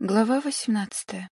Глава 18.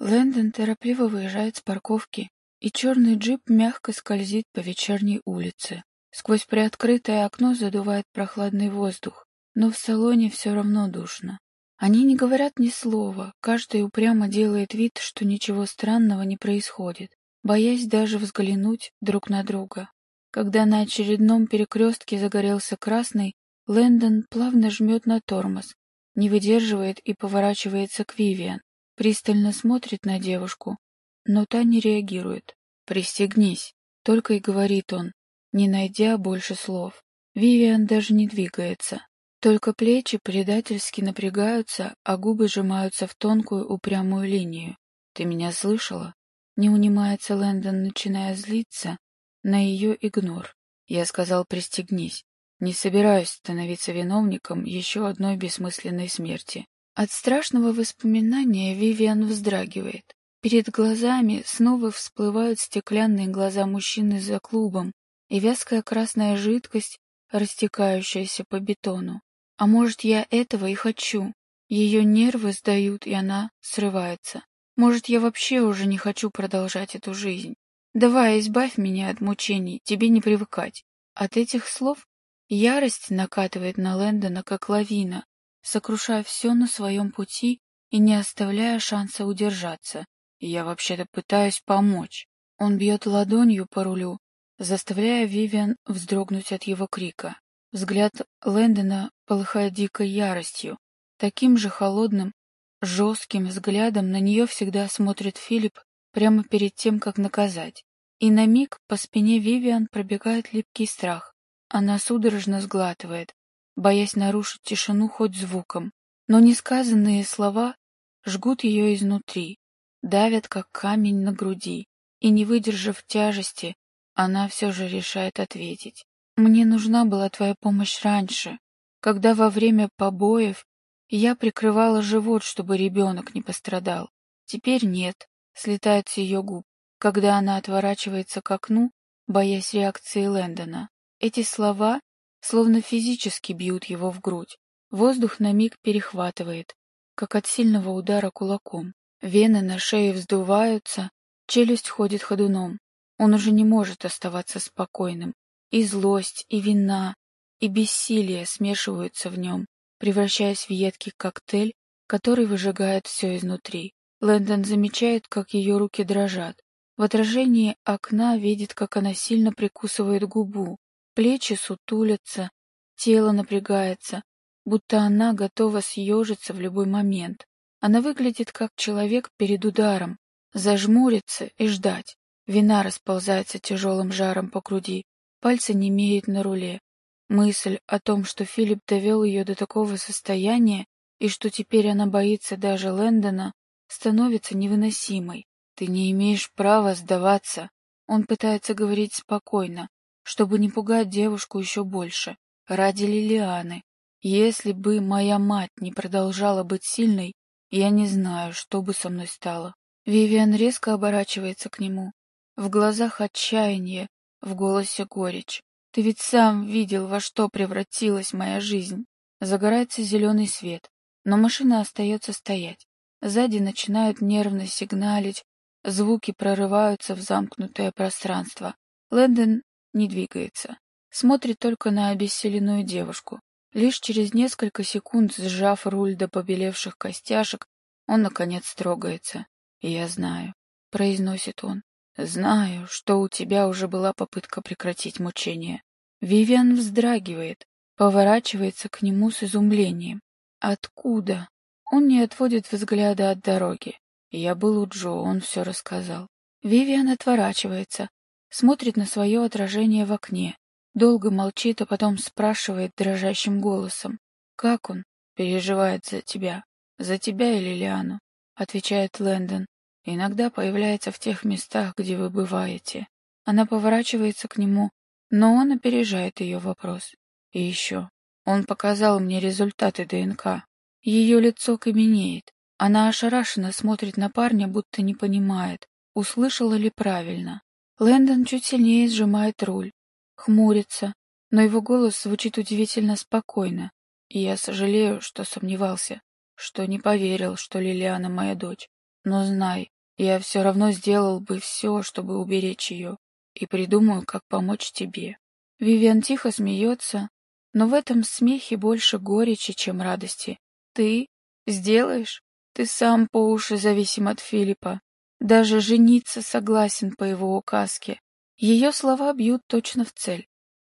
Лэндон торопливо выезжает с парковки, и черный джип мягко скользит по вечерней улице. Сквозь приоткрытое окно задувает прохладный воздух, но в салоне все равно душно. Они не говорят ни слова, каждый упрямо делает вид, что ничего странного не происходит, боясь даже взглянуть друг на друга. Когда на очередном перекрестке загорелся красный, Лэндон плавно жмет на тормоз, не выдерживает и поворачивается к Вивиан, пристально смотрит на девушку, но та не реагирует. «Пристегнись», — только и говорит он, не найдя больше слов. Вивиан даже не двигается. Только плечи предательски напрягаются, а губы сжимаются в тонкую упрямую линию. «Ты меня слышала?» Не унимается Лэндон, начиная злиться на ее игнор. Я сказал «пристегнись». Не собираюсь становиться виновником еще одной бессмысленной смерти. От страшного воспоминания Вивиан вздрагивает. Перед глазами снова всплывают стеклянные глаза мужчины за клубом и вязкая красная жидкость, растекающаяся по бетону. А может, я этого и хочу? Ее нервы сдают, и она срывается. Может, я вообще уже не хочу продолжать эту жизнь? Давай, избавь меня от мучений, тебе не привыкать. От этих слов Ярость накатывает на Лэндона как лавина, сокрушая все на своем пути и не оставляя шанса удержаться. я вообще-то пытаюсь помочь. Он бьет ладонью по рулю, заставляя Вивиан вздрогнуть от его крика. Взгляд Лэндона полыхает дикой яростью. Таким же холодным, жестким взглядом на нее всегда смотрит Филипп прямо перед тем, как наказать. И на миг по спине Вивиан пробегает липкий страх. Она судорожно сглатывает, боясь нарушить тишину хоть звуком, но несказанные слова жгут ее изнутри, давят, как камень на груди, и, не выдержав тяжести, она все же решает ответить. «Мне нужна была твоя помощь раньше, когда во время побоев я прикрывала живот, чтобы ребенок не пострадал. Теперь нет», — слетает с ее губ, когда она отворачивается к окну, боясь реакции Лэндона. Эти слова словно физически бьют его в грудь. Воздух на миг перехватывает, как от сильного удара кулаком. Вены на шее вздуваются, челюсть ходит ходуном. Он уже не может оставаться спокойным. И злость, и вина, и бессилие смешиваются в нем, превращаясь в едкий коктейль, который выжигает все изнутри. Лэндон замечает, как ее руки дрожат. В отражении окна видит, как она сильно прикусывает губу, Плечи сутулятся, тело напрягается, будто она готова съежиться в любой момент. Она выглядит как человек перед ударом, зажмуриться и ждать. Вина расползается тяжелым жаром по груди, пальцы не имеют на руле. Мысль о том, что Филипп довел ее до такого состояния и что теперь она боится даже Лэндона, становится невыносимой. Ты не имеешь права сдаваться. Он пытается говорить спокойно, чтобы не пугать девушку еще больше, ради Лилианы. Если бы моя мать не продолжала быть сильной, я не знаю, что бы со мной стало. Вивиан резко оборачивается к нему. В глазах отчаяние, в голосе горечь. Ты ведь сам видел, во что превратилась моя жизнь. Загорается зеленый свет, но машина остается стоять. Сзади начинают нервно сигналить, звуки прорываются в замкнутое пространство. Лэндон не двигается. Смотрит только на обессиленную девушку. Лишь через несколько секунд, сжав руль до побелевших костяшек, он, наконец, трогается. «Я знаю», — произносит он. «Знаю, что у тебя уже была попытка прекратить мучение». Вивиан вздрагивает, поворачивается к нему с изумлением. «Откуда?» Он не отводит взгляда от дороги. Я был у Джо, он все рассказал. Вивиан отворачивается, смотрит на свое отражение в окне, долго молчит, а потом спрашивает дрожащим голосом. «Как он?» «Переживает за тебя». «За тебя или Лиану?» — отвечает Лэндон. «Иногда появляется в тех местах, где вы бываете». Она поворачивается к нему, но он опережает ее вопрос. И еще. Он показал мне результаты ДНК. Ее лицо каменеет. Она ошарашенно смотрит на парня, будто не понимает, услышала ли правильно. Лэндон чуть сильнее сжимает руль, хмурится, но его голос звучит удивительно спокойно, и я сожалею, что сомневался. что не поверил, что Лилиана моя дочь. Но знай, я все равно сделал бы все, чтобы уберечь ее, и придумаю, как помочь тебе. Вивиан тихо смеется, но в этом смехе больше горечи, чем радости. Ты сделаешь? Ты сам по уши зависим от Филиппа. Даже жениться согласен по его указке. Ее слова бьют точно в цель.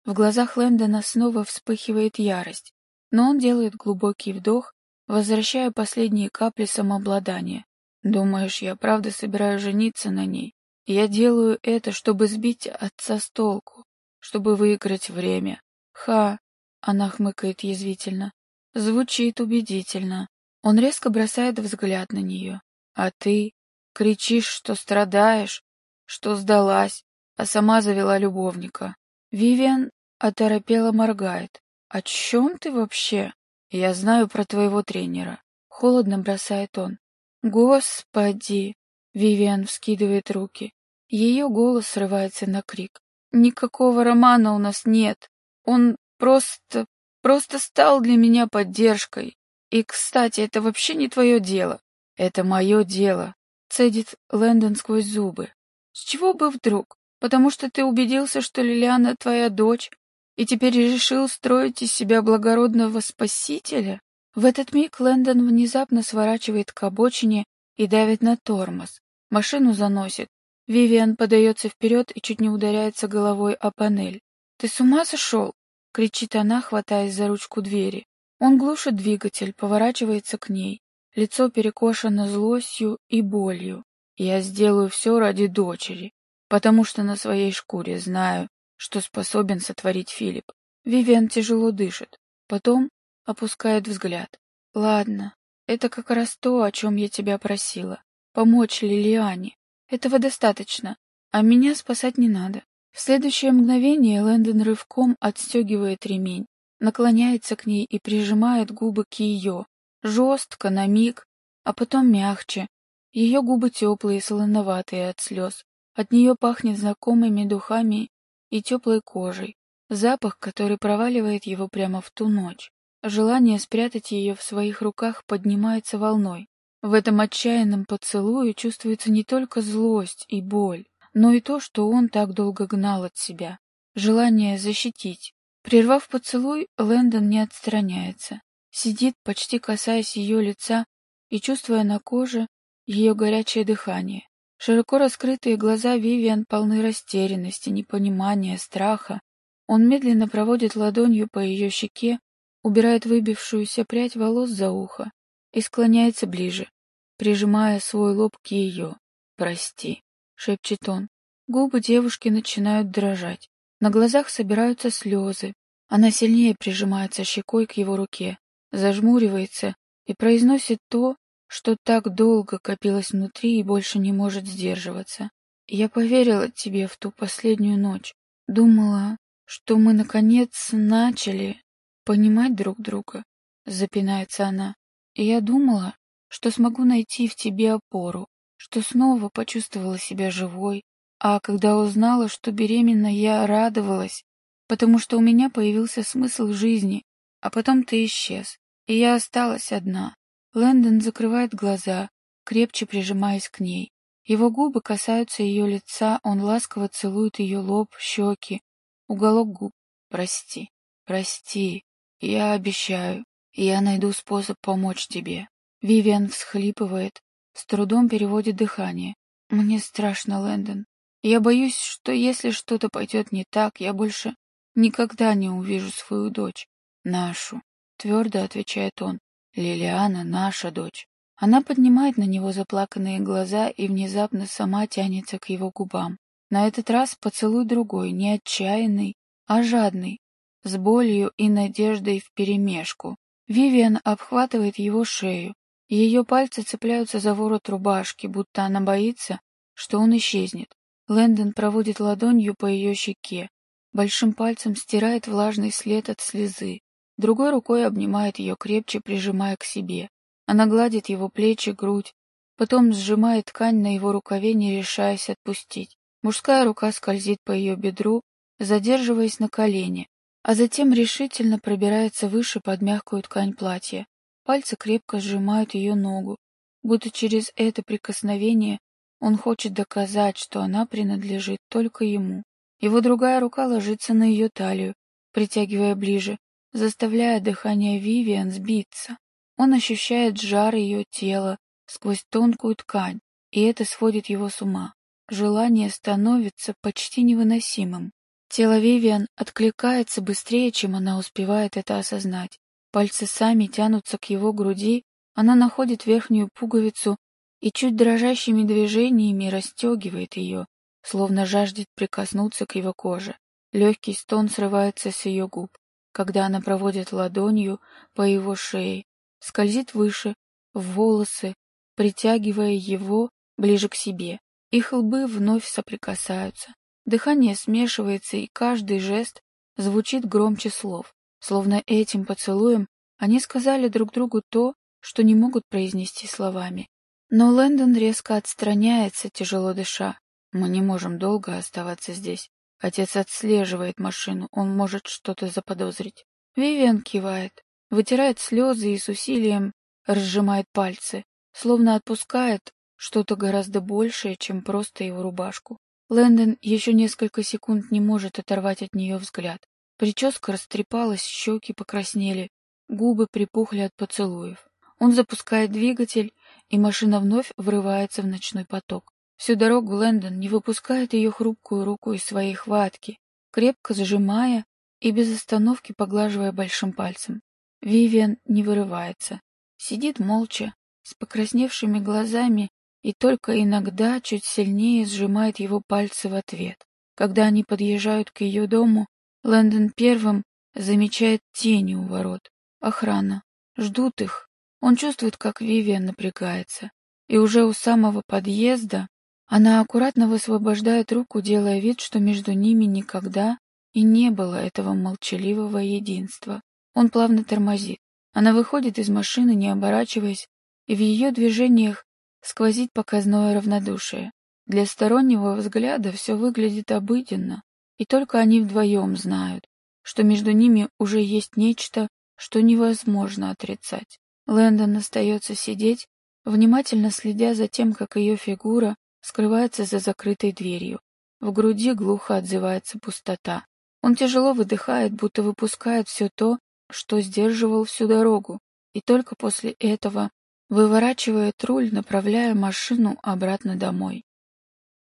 В глазах Лэндона снова вспыхивает ярость, но он делает глубокий вдох, возвращая последние капли самообладания. Думаешь, я правда собираюсь жениться на ней? Я делаю это, чтобы сбить отца с толку, чтобы выиграть время. Ха! Она хмыкает язвительно. Звучит убедительно. Он резко бросает взгляд на нее. А ты кричишь, что страдаешь, что сдалась, а сама завела любовника. Вивиан оторопело моргает. «О чем ты вообще?» «Я знаю про твоего тренера». Холодно бросает он. «Господи!» Вивиан вскидывает руки. Ее голос срывается на крик. «Никакого романа у нас нет. Он просто... просто стал для меня поддержкой. И, кстати, это вообще не твое дело. Это мое дело», — цедит Лэндон сквозь зубы. «С чего бы вдруг? Потому что ты убедился, что Лилиана твоя дочь, и теперь решил строить из себя благородного спасителя? В этот миг Лэндон внезапно сворачивает к обочине и давит на тормоз. Машину заносит. Вивиан подается вперед и чуть не ударяется головой о панель. «Ты с ума сошел?» — кричит она, хватаясь за ручку двери. Он глушит двигатель, поворачивается к ней. Лицо перекошено злостью и болью. «Я сделаю все ради дочери потому что на своей шкуре знаю, что способен сотворить Филипп. Вивиан тяжело дышит, потом опускает взгляд. Ладно, это как раз то, о чем я тебя просила. Помочь Лилиане. Этого достаточно, а меня спасать не надо. В следующее мгновение Лэндон рывком отстегивает ремень, наклоняется к ней и прижимает губы к ее, жестко, на миг, а потом мягче. Ее губы теплые, солоноватые от слез, от нее пахнет знакомыми духами и теплой кожей, запах, который проваливает его прямо в ту ночь. Желание спрятать ее в своих руках поднимается волной. В этом отчаянном поцелуе чувствуется не только злость и боль, но и то, что он так долго гнал от себя. Желание защитить. Прервав поцелуй, Лэндон не отстраняется. Сидит, почти касаясь ее лица и чувствуя на коже ее горячее дыхание. Широко раскрытые глаза Вивиан полны растерянности, непонимания, страха. Он медленно проводит ладонью по ее щеке, убирает выбившуюся прядь волос за ухо и склоняется ближе, прижимая свой лоб к ее. «Прости», — шепчет он. Губы девушки начинают дрожать. На глазах собираются слезы. Она сильнее прижимается щекой к его руке, зажмуривается и произносит то, что так долго копилось внутри и больше не может сдерживаться. Я поверила тебе в ту последнюю ночь. Думала, что мы, наконец, начали понимать друг друга, — запинается она. И я думала, что смогу найти в тебе опору, что снова почувствовала себя живой, а когда узнала, что беременна, я радовалась, потому что у меня появился смысл жизни, а потом ты исчез, и я осталась одна. Лэндон закрывает глаза, крепче прижимаясь к ней. Его губы касаются ее лица, он ласково целует ее лоб, щеки, уголок губ. «Прости, прости, я обещаю, я найду способ помочь тебе». Вивиан всхлипывает, с трудом переводит дыхание. «Мне страшно, Лэндон. Я боюсь, что если что-то пойдет не так, я больше никогда не увижу свою дочь. Нашу», — твердо отвечает он. Лилиана — наша дочь. Она поднимает на него заплаканные глаза и внезапно сама тянется к его губам. На этот раз поцелуй другой, не отчаянный, а жадный, с болью и надеждой вперемешку. Вивиан обхватывает его шею. Ее пальцы цепляются за ворот рубашки, будто она боится, что он исчезнет. Лэндон проводит ладонью по ее щеке, большим пальцем стирает влажный след от слезы. Другой рукой обнимает ее крепче, прижимая к себе. Она гладит его плечи, грудь, потом сжимает ткань на его рукаве, не решаясь отпустить. Мужская рука скользит по ее бедру, задерживаясь на колене, а затем решительно пробирается выше под мягкую ткань платья. Пальцы крепко сжимают ее ногу, будто через это прикосновение он хочет доказать, что она принадлежит только ему. Его другая рука ложится на ее талию, притягивая ближе, заставляя дыхание Вивиан сбиться. Он ощущает жар ее тела сквозь тонкую ткань, и это сводит его с ума. Желание становится почти невыносимым. Тело Вивиан откликается быстрее, чем она успевает это осознать. Пальцы сами тянутся к его груди, она находит верхнюю пуговицу и чуть дрожащими движениями расстегивает ее, словно жаждет прикоснуться к его коже. Легкий стон срывается с ее губ, когда она проводит ладонью по его шее, скользит выше, в волосы, притягивая его ближе к себе. Их лбы вновь соприкасаются. Дыхание смешивается, и каждый жест звучит громче слов, словно этим поцелуем они сказали друг другу то, что не могут произнести словами. Но Лэндон резко отстраняется, тяжело дыша. Мы не можем долго оставаться здесь. Отец отслеживает машину, он может что-то заподозрить. Вивиан кивает, вытирает слезы и с усилием разжимает пальцы, словно отпускает что-то гораздо большее, чем просто его рубашку. Лэндон еще несколько секунд не может оторвать от нее взгляд. Прическа растрепалась, щеки покраснели, губы припухли от поцелуев. Он запускает двигатель, и машина вновь врывается в ночной поток. Всю дорогу Лэндон не выпускает ее хрупкую руку из своей хватки, крепко зажимая и без остановки поглаживая большим пальцем. Вивиан не вырывается. Сидит молча, с покрасневшими глазами и только иногда чуть сильнее сжимает его пальцы в ответ. Когда они подъезжают к ее дому, Лэндон первым замечает тени у ворот. Охрана. Ждут их. Он чувствует, как Вивиан напрягается. И уже у самого подъезда она аккуратно высвобождает руку, делая вид, что между ними никогда и не было этого молчаливого единства. Он плавно тормозит. Она выходит из машины, не оборачиваясь, и в ее движениях сквозит показное равнодушие. Для стороннего взгляда все выглядит обыденно, и только они вдвоем знают, что между ними уже есть нечто, что невозможно отрицать. Лэндон остается сидеть, внимательно следя за тем, как ее фигура скрывается за закрытой дверью. В груди глухо отзывается пустота. Он тяжело выдыхает, будто выпускает все то, что сдерживал всю дорогу, и только после этого выворачивает руль, направляя машину обратно домой.